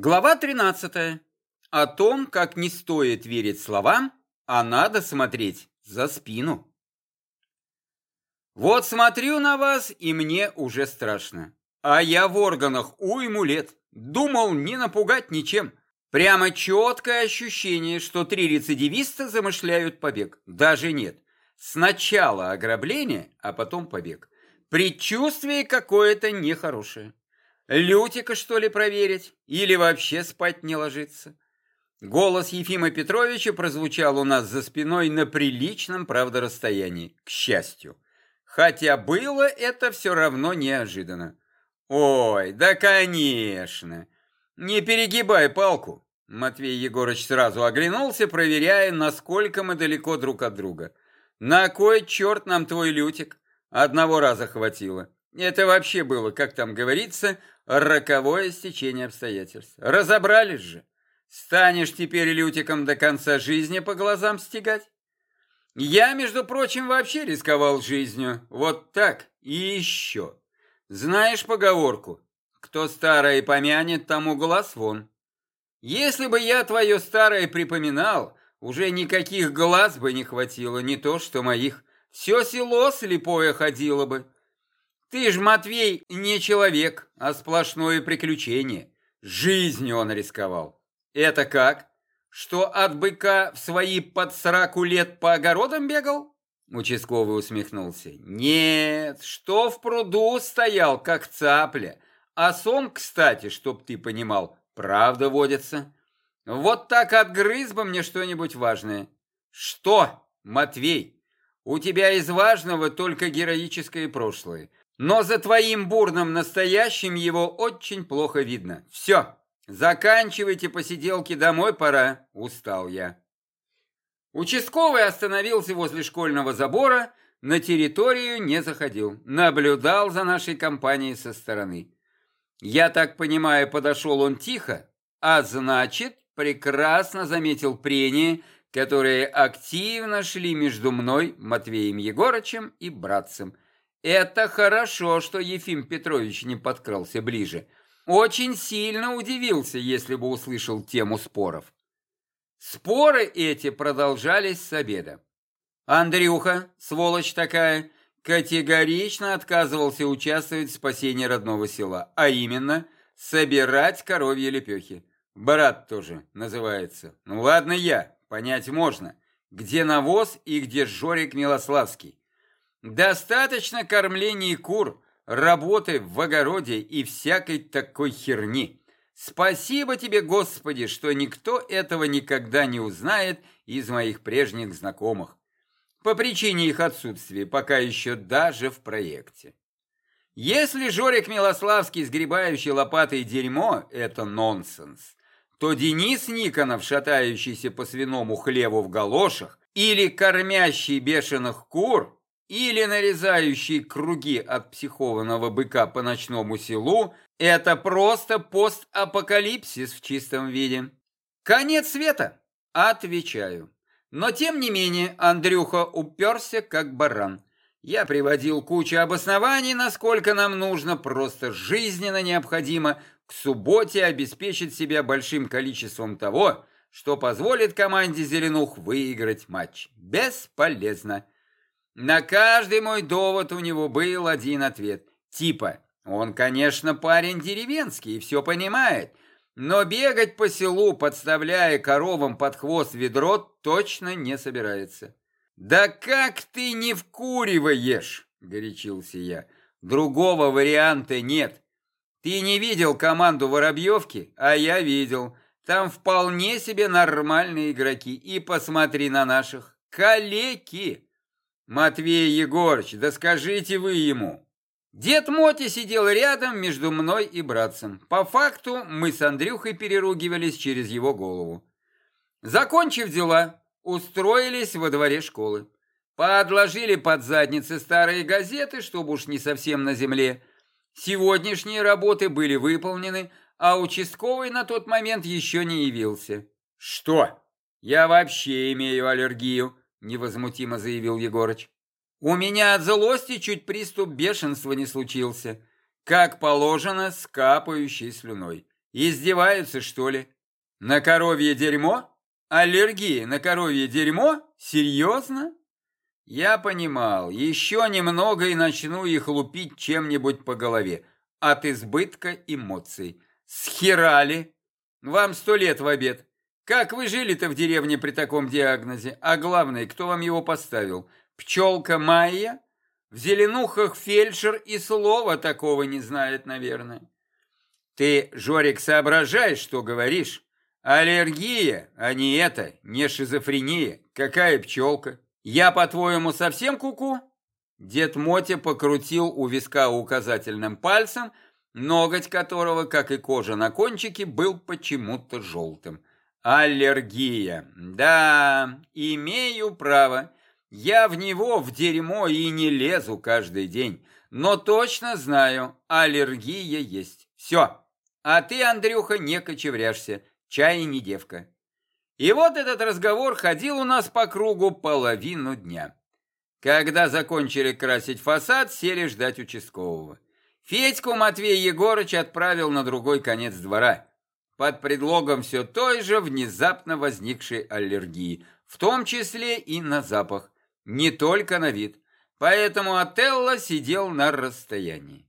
Глава 13. О том, как не стоит верить словам, а надо смотреть за спину. Вот смотрю на вас, и мне уже страшно. А я в органах уйму лет. Думал не напугать ничем. Прямо четкое ощущение, что три рецидивиста замышляют побег. Даже нет. Сначала ограбление, а потом побег. Предчувствие какое-то нехорошее. Лютика, что ли, проверить? Или вообще спать не ложиться? Голос Ефима Петровича прозвучал у нас за спиной на приличном, правда, расстоянии, к счастью. Хотя было это все равно неожиданно. «Ой, да конечно! Не перегибай палку!» Матвей Егорыч сразу оглянулся, проверяя, насколько мы далеко друг от друга. «На кой черт нам твой лютик? Одного раза хватило. Это вообще было, как там говорится, роковое стечение обстоятельств. Разобрались же. Станешь теперь лютиком до конца жизни по глазам стегать? Я, между прочим, вообще рисковал жизнью. Вот так и еще. Знаешь поговорку? Кто старое помянет, тому глаз вон. Если бы я твое старое припоминал, уже никаких глаз бы не хватило, не то что моих. Все село слепое ходило бы. Ты ж, Матвей, не человек, а сплошное приключение. Жизнью он рисковал. Это как? Что от быка в свои под сраку лет по огородам бегал? Участковый усмехнулся. Нет, что в пруду стоял, как цапля. А сом, кстати, чтоб ты понимал, правда водится. Вот так отгрыз бы мне что-нибудь важное. Что, Матвей, у тебя из важного только героическое прошлое. Но за твоим бурным настоящим его очень плохо видно. Все, заканчивайте посиделки, домой пора, устал я. Участковый остановился возле школьного забора, на территорию не заходил, наблюдал за нашей компанией со стороны. Я так понимаю, подошел он тихо, а значит, прекрасно заметил прения, которые активно шли между мной, Матвеем Егорычем и братцем – это хорошо, что Ефим Петрович не подкрался ближе. Очень сильно удивился, если бы услышал тему споров. Споры эти продолжались с обеда. Андрюха, сволочь такая, категорично отказывался участвовать в спасении родного села, а именно собирать коровьи лепехи. Брат тоже называется. Ну ладно я, понять можно. Где навоз и где Жорик Милославский. Достаточно кормления кур, работы в огороде и всякой такой херни. Спасибо тебе, Господи, что никто этого никогда не узнает из моих прежних знакомых. По причине их отсутствия, пока еще даже в проекте. Если Жорик Милославский, сгребающий лопатой дерьмо, это нонсенс, то Денис Никонов, шатающийся по свиному хлеву в галошах, или кормящий бешеных кур, или нарезающий круги от психованного быка по ночному селу, это просто постапокалипсис в чистом виде. Конец света? Отвечаю. Но тем не менее Андрюха уперся как баран. Я приводил кучу обоснований, насколько нам нужно, просто жизненно необходимо к субботе обеспечить себя большим количеством того, что позволит команде «Зеленух» выиграть матч. Бесполезно. На каждый мой довод у него был один ответ. Типа, он, конечно, парень деревенский и все понимает, но бегать по селу, подставляя коровам под хвост ведро, точно не собирается. «Да как ты не вкуриваешь?» – горячился я. «Другого варианта нет. Ты не видел команду Воробьевки, а я видел. Там вполне себе нормальные игроки. И посмотри на наших. Калеки!» «Матвей Егорыч, да скажите вы ему!» Дед Моти сидел рядом между мной и братцем. По факту мы с Андрюхой переругивались через его голову. Закончив дела, устроились во дворе школы. Подложили под задницы старые газеты, чтобы уж не совсем на земле. Сегодняшние работы были выполнены, а участковый на тот момент еще не явился. «Что? Я вообще имею аллергию», невозмутимо заявил Егорыч. У меня от злости чуть приступ бешенства не случился, как положено, с капающей слюной. Издеваются, что ли? На коровье дерьмо? Аллергия на коровье дерьмо? Серьезно? Я понимал, еще немного и начну их лупить чем-нибудь по голове. От избытка эмоций. Схерали. Вам сто лет в обед. Как вы жили-то в деревне при таком диагнозе? А главное, кто вам его поставил? Пчелка Майя? В зеленухах фельдшер и слова такого не знает, наверное. Ты, Жорик, соображаешь, что говоришь? Аллергия, а не это, не шизофрения. Какая пчелка? Я, по-твоему, совсем куку? -ку? Дед Мотя покрутил у виска указательным пальцем, ноготь которого, как и кожа на кончике, был почему-то желтым. Аллергия. Да, имею право. Я в него, в дерьмо, и не лезу каждый день. Но точно знаю, аллергия есть. Все. А ты, Андрюха, не кочевряшься. Чай не девка. И вот этот разговор ходил у нас по кругу половину дня. Когда закончили красить фасад, сели ждать участкового. Федьку Матвей Егорыч отправил на другой конец двора под предлогом все той же внезапно возникшей аллергии, в том числе и на запах, не только на вид. Поэтому Отелло сидел на расстоянии.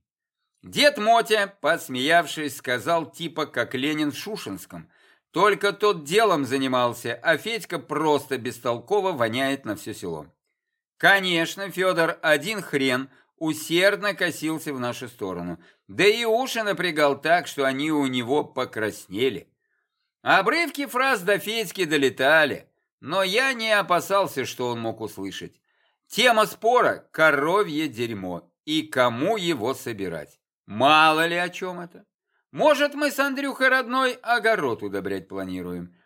Дед Мотя, посмеявшись, сказал типа как Ленин в Шушинском. Только тот делом занимался, а Федька просто бестолково воняет на все село. Конечно, Федор один хрен усердно косился в нашу сторону – да и уши напрягал так, что они у него покраснели. Обрывки фраз до Федьки долетали, но я не опасался, что он мог услышать. Тема спора – коровье дерьмо, и кому его собирать. Мало ли о чем это. Может, мы с Андрюхой родной огород удобрять планируем.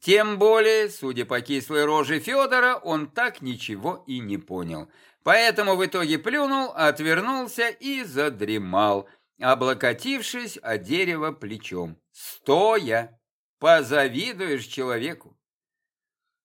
Тем более, судя по кислой роже Федора, он так ничего и не понял. Поэтому в итоге плюнул, отвернулся и задремал, облокотившись о дерево плечом. Стоя! Позавидуешь человеку.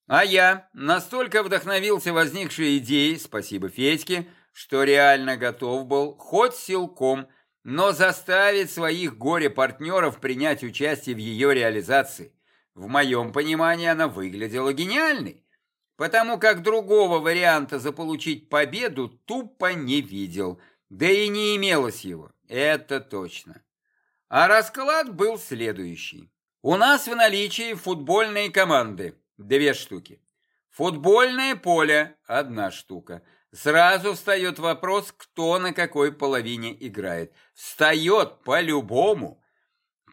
А я настолько вдохновился возникшей идеей, спасибо Федьке, что реально готов был, хоть силком, но заставить своих горе-партнеров принять участие в ее реализации. В моем понимании она выглядела гениальной, потому как другого варианта заполучить победу тупо не видел, да и не имелось его. Это точно. А расклад был следующий. У нас в наличии футбольные команды. Две штуки. Футбольное поле – одна штука. Сразу встает вопрос, кто на какой половине играет. Встает по-любому,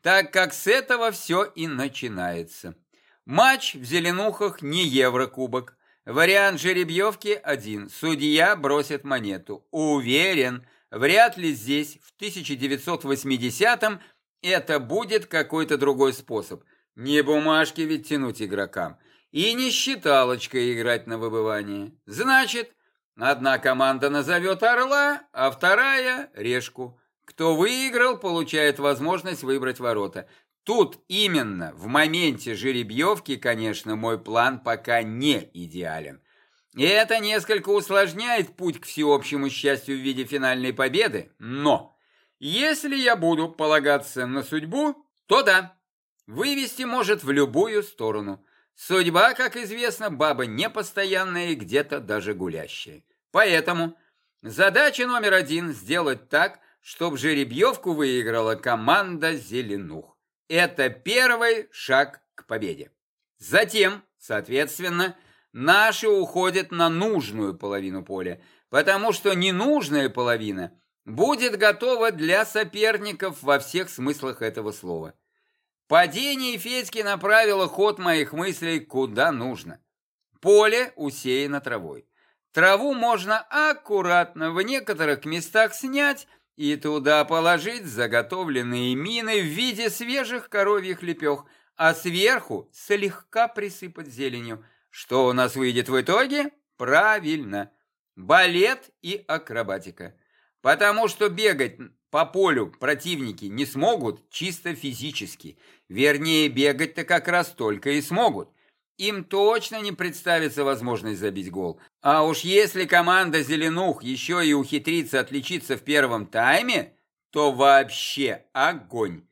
так как с этого все и начинается. Матч в Зеленухах не Еврокубок. Вариант жеребьевки один. Судья бросит монету. Уверен – Вряд ли здесь, в 1980-м, это будет какой-то другой способ. Не бумажки ведь тянуть игрокам. И не считалочкой играть на выбывание. Значит, одна команда назовет орла, а вторая – решку. Кто выиграл, получает возможность выбрать ворота. Тут именно в моменте жеребьевки, конечно, мой план пока не идеален. И это несколько усложняет путь к всеобщему счастью в виде финальной победы, но если я буду полагаться на судьбу, то да, вывести может в любую сторону. Судьба, как известно, баба непостоянная и где-то даже гулящая. Поэтому задача номер один – сделать так, чтобы жеребьевку выиграла команда «Зеленух». Это первый шаг к победе. Затем, соответственно, – Наши уходят на нужную половину поля, потому что ненужная половина будет готова для соперников во всех смыслах этого слова. Падение Федьки направило ход моих мыслей куда нужно. Поле усеяно травой. Траву можно аккуратно в некоторых местах снять и туда положить заготовленные мины в виде свежих коровьих лепех, а сверху слегка присыпать зеленью – что у нас выйдет в итоге? Правильно, балет и акробатика. Потому что бегать по полю противники не смогут чисто физически. Вернее, бегать-то как раз только и смогут. Им точно не представится возможность забить гол. А уж если команда «Зеленух» еще и ухитрится отличиться в первом тайме, то вообще огонь.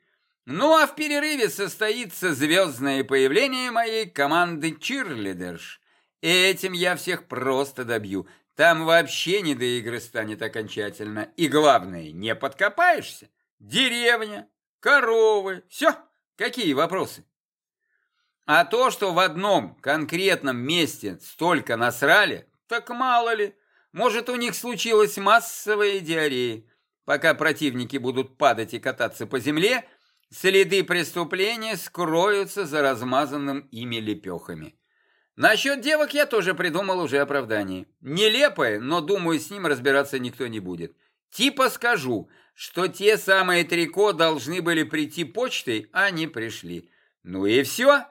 Ну а в перерыве состоится звездное появление моей команды чирлидерш. Этим я всех просто добью. Там вообще не до игры станет окончательно. И главное, не подкопаешься. Деревня, коровы, все. Какие вопросы? А то, что в одном конкретном месте столько насрали, так мало ли. Может, у них случилась массовая диарея. Пока противники будут падать и кататься по земле, следы преступления скроются за размазанным ими лепехами. Насчет девок я тоже придумал уже оправдание. Нелепое, но, думаю, с ним разбираться никто не будет. Типа скажу, что те самые трико должны были прийти почтой, а не пришли. Ну и все.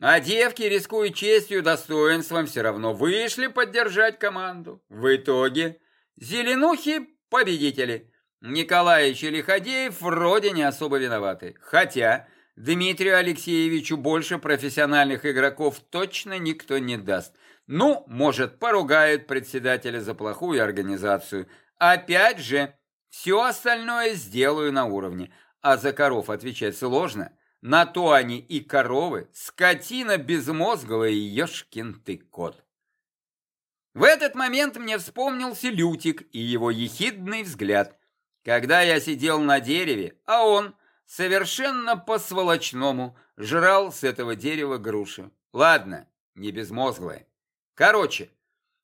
А девки, рискуя честью и достоинством, все равно вышли поддержать команду. В итоге зеленухи победители. Николаевич и Лиходеев вроде не особо виноваты. Хотя Дмитрию Алексеевичу больше профессиональных игроков точно никто не даст. Ну, может, поругают председателя за плохую организацию. Опять же, все остальное сделаю на уровне. А за коров отвечать сложно – на то они и коровы, скотина безмозглая и ешкин ты кот. В этот момент мне вспомнился Лютик и его ехидный взгляд, когда я сидел на дереве, а он совершенно по-сволочному жрал с этого дерева груши. Ладно, не безмозглая. Короче,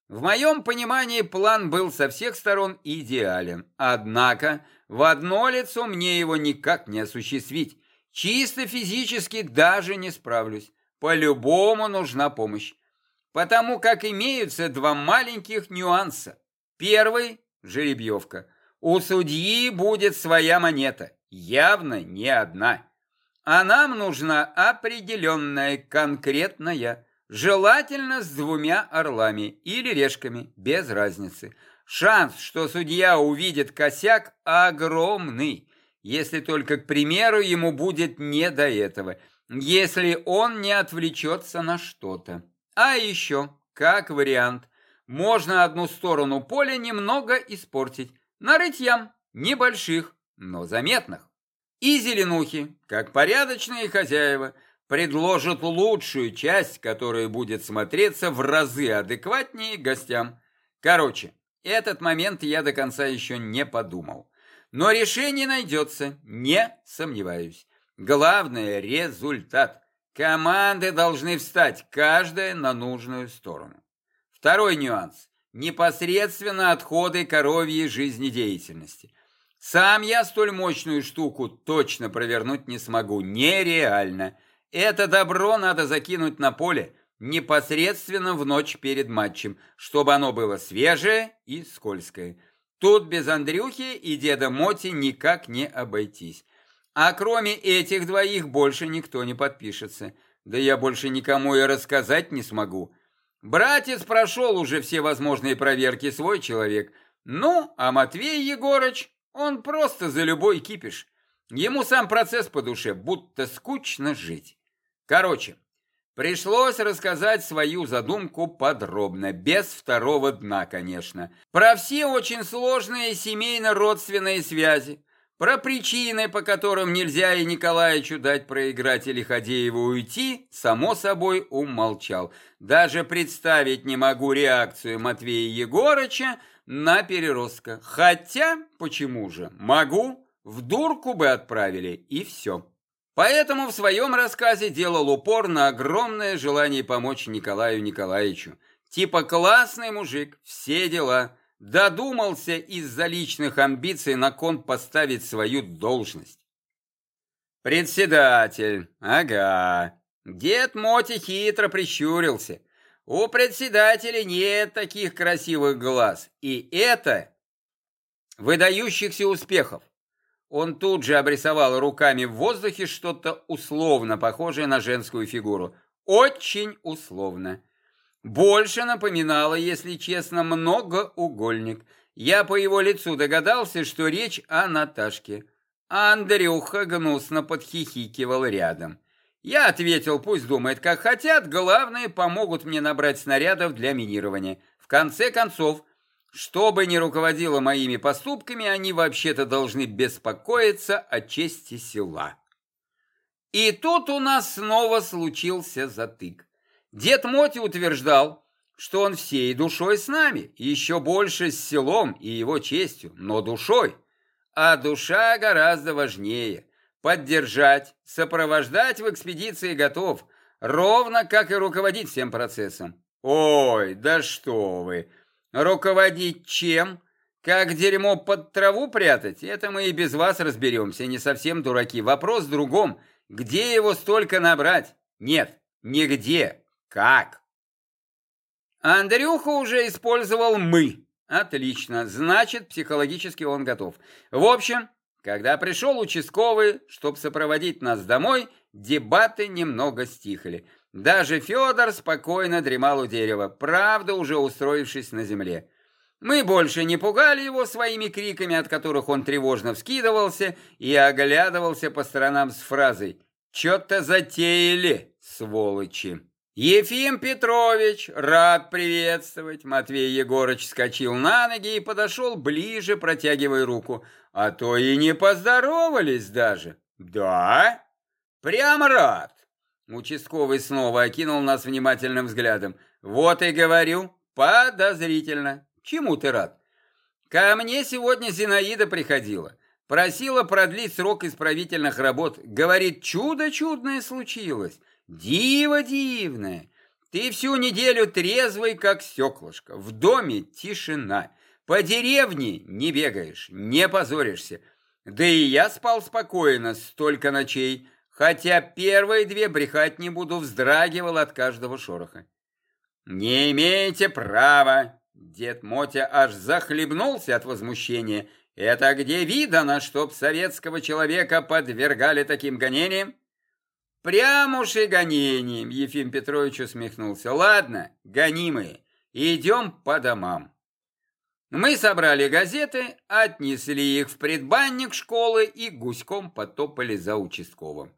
в моем понимании план был со всех сторон идеален, однако в одно лицо мне его никак не осуществить, Чисто физически даже не справлюсь. По-любому нужна помощь. Потому как имеются два маленьких нюанса. Первый – жеребьевка. У судьи будет своя монета, явно не одна. А нам нужна определенная, конкретная, желательно с двумя орлами или решками, без разницы. Шанс, что судья увидит косяк, огромный если только, к примеру, ему будет не до этого, если он не отвлечется на что-то. А еще, как вариант, можно одну сторону поля немного испортить, нарыть ям, небольших, но заметных. И зеленухи, как порядочные хозяева, предложат лучшую часть, которая будет смотреться в разы адекватнее гостям. Короче, этот момент я до конца еще не подумал. Но решение найдется, не сомневаюсь. Главное – результат. Команды должны встать, каждая на нужную сторону. Второй нюанс – непосредственно отходы коровьей жизнедеятельности. Сам я столь мощную штуку точно провернуть не смогу, нереально. Это добро надо закинуть на поле непосредственно в ночь перед матчем, чтобы оно было свежее и скользкое. Тут без Андрюхи и деда Моти никак не обойтись. А кроме этих двоих больше никто не подпишется. Да я больше никому и рассказать не смогу. Братец прошел уже все возможные проверки, свой человек. Ну, а Матвей Егорыч, он просто за любой кипиш. Ему сам процесс по душе, будто скучно жить. Короче, Пришлось рассказать свою задумку подробно, без второго дна, конечно. Про все очень сложные семейно-родственные связи, про причины, по которым нельзя и Николаевичу дать проиграть или Ходееву уйти, само собой умолчал. Даже представить не могу реакцию Матвея Егорыча на переростка. Хотя, почему же, могу, в дурку бы отправили, и все. Поэтому в своем рассказе делал упор на огромное желание помочь Николаю Николаевичу. Типа классный мужик, все дела. Додумался из-за личных амбиций на кон поставить свою должность. Председатель, ага. Дед Моти хитро прищурился. У председателя нет таких красивых глаз. И это выдающихся успехов. Он тут же обрисовал руками в воздухе что-то условно похожее на женскую фигуру. Очень условно. Больше напоминало, если честно, многоугольник. Я по его лицу догадался, что речь о Наташке. А Андрюха гнусно подхихикивал рядом. Я ответил, пусть думает, как хотят, главное, помогут мне набрать снарядов для минирования. В конце концов, что бы ни руководило моими поступками, они вообще-то должны беспокоиться о чести села. И тут у нас снова случился затык. Дед Моти утверждал, что он всей душой с нами, еще больше с селом и его честью, но душой. А душа гораздо важнее. Поддержать, сопровождать в экспедиции готов, ровно как и руководить всем процессом. Ой, да что вы! Руководить чем? Как дерьмо под траву прятать? Это мы и без вас разберемся, не совсем дураки. Вопрос в другом. Где его столько набрать? Нет, нигде. Как? Андрюха уже использовал «мы». Отлично, значит, психологически он готов. В общем, когда пришел участковый, чтобы сопроводить нас домой, дебаты немного стихли. Даже Федор спокойно дремал у дерева, правда уже устроившись на земле. Мы больше не пугали его своими криками, от которых он тревожно вскидывался и оглядывался по сторонам с фразой «Чё-то затеяли, сволочи!» «Ефим Петрович, рад приветствовать!» Матвей Егорыч скочил на ноги и подошел ближе, протягивая руку. «А то и не поздоровались даже!» «Да? Прям рад!» Участковый снова окинул нас внимательным взглядом. «Вот и говорю, подозрительно. Чему ты рад?» «Ко мне сегодня Зинаида приходила. Просила продлить срок исправительных работ. Говорит, чудо чудное случилось. Диво дивное. Ты всю неделю трезвый, как стеклышко. В доме тишина. По деревне не бегаешь, не позоришься. Да и я спал спокойно столько ночей, хотя первые две брехать не буду, вздрагивал от каждого шороха. «Не имеете права!» Дед Мотя аж захлебнулся от возмущения. «Это где видано, чтоб советского человека подвергали таким гонениям?» Прям уж и гонением, Ефим Петрович усмехнулся. Ладно, гонимые, идем по домам. Мы собрали газеты, отнесли их в предбанник школы и гуськом потопали за участковым.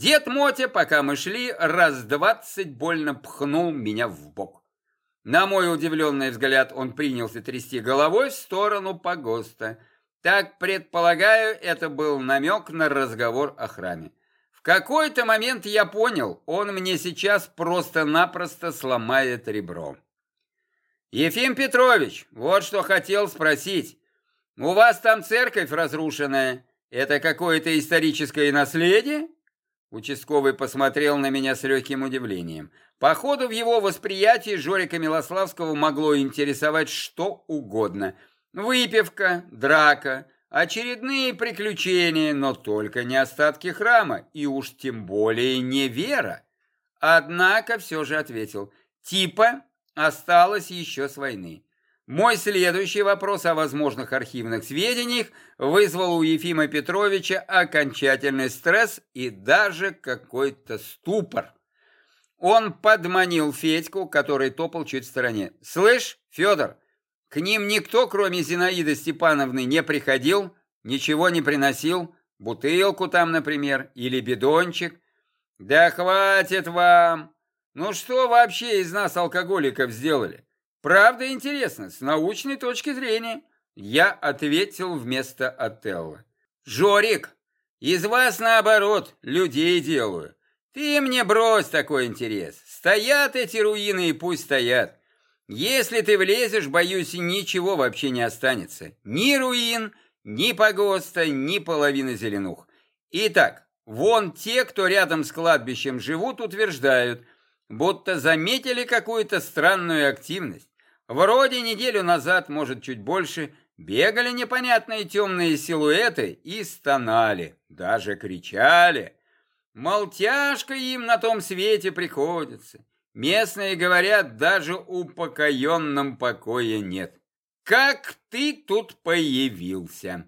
Дед Мотя, пока мы шли, раз двадцать больно пхнул меня в бок. На мой удивленный взгляд он принялся трясти головой в сторону погоста. Так, предполагаю, это был намек на разговор о храме какой-то момент я понял, он мне сейчас просто-напросто сломает ребро. Ефим Петрович, вот что хотел спросить. У вас там церковь разрушенная. Это какое-то историческое наследие? Участковый посмотрел на меня с легким удивлением. Походу, в его восприятии Жорика Милославского могло интересовать что угодно. Выпивка, драка, Очередные приключения, но только не остатки храма, и уж тем более не вера. Однако все же ответил, типа осталось еще с войны. Мой следующий вопрос о возможных архивных сведениях вызвал у Ефима Петровича окончательный стресс и даже какой-то ступор. Он подманил Федьку, который топал чуть в стороне. «Слышь, Федор, к ним никто, кроме Зинаиды Степановны, не приходил, ничего не приносил, бутылку там, например, или бидончик. Да хватит вам! Ну что вообще из нас алкоголиков сделали? Правда интересно, с научной точки зрения. Я ответил вместо Отелла. Жорик, из вас наоборот людей делаю. Ты мне брось такой интерес. Стоят эти руины и пусть стоят. Если ты влезешь, боюсь, ничего вообще не останется. Ни руин, ни погоста, ни половины зеленух. Итак, вон те, кто рядом с кладбищем живут, утверждают, будто заметили какую-то странную активность. Вроде неделю назад, может, чуть больше, бегали непонятные темные силуэты и стонали, даже кричали. Мол, тяжко им на том свете приходится. Местные говорят, даже упокоенном покоя нет. Как ты тут появился?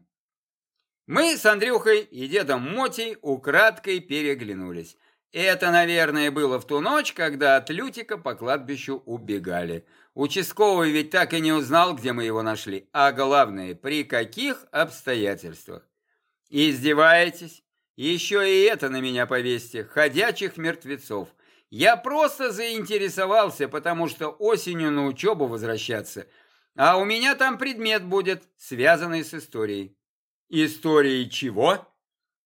Мы с Андрюхой и дедом Мотей украдкой переглянулись. Это, наверное, было в ту ночь, когда от Лютика по кладбищу убегали. Участковый ведь так и не узнал, где мы его нашли. А главное, при каких обстоятельствах. Издеваетесь? Еще и это на меня повесьте. Ходячих мертвецов. Я просто заинтересовался, потому что осенью на учебу возвращаться, а у меня там предмет будет, связанный с историей. Историей чего?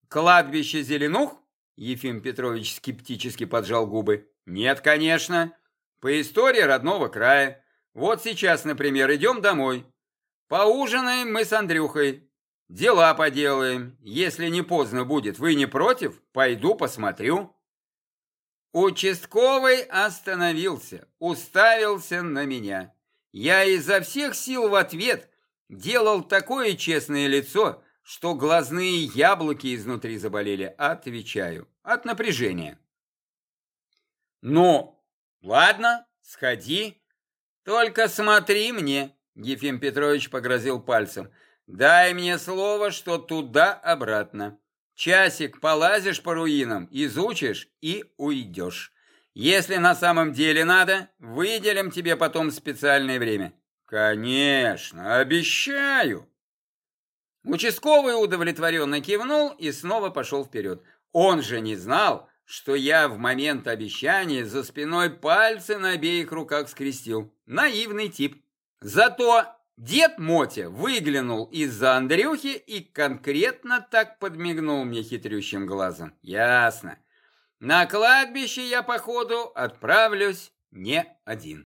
Кладбище Зеленух? Ефим Петрович скептически поджал губы. Нет, конечно. По истории родного края. Вот сейчас, например, идем домой. Поужинаем мы с Андрюхой. Дела поделаем. Если не поздно будет, вы не против? Пойду посмотрю. Участковый остановился, уставился на меня. Я изо всех сил в ответ делал такое честное лицо, что глазные яблоки изнутри заболели. Отвечаю, от напряжения. Ну, ладно, сходи. Только смотри мне, Ефим Петрович погрозил пальцем. Дай мне слово, что туда-обратно. Часик полазишь по руинам, изучишь и уйдешь. Если на самом деле надо, выделим тебе потом специальное время. Конечно, обещаю. Участковый удовлетворенно кивнул и снова пошел вперед. Он же не знал, что я в момент обещания за спиной пальцы на обеих руках скрестил. Наивный тип. Зато дед Мотя выглянул из-за Андрюхи и конкретно так подмигнул мне хитрющим глазом. Ясно. На кладбище я, походу, отправлюсь не один.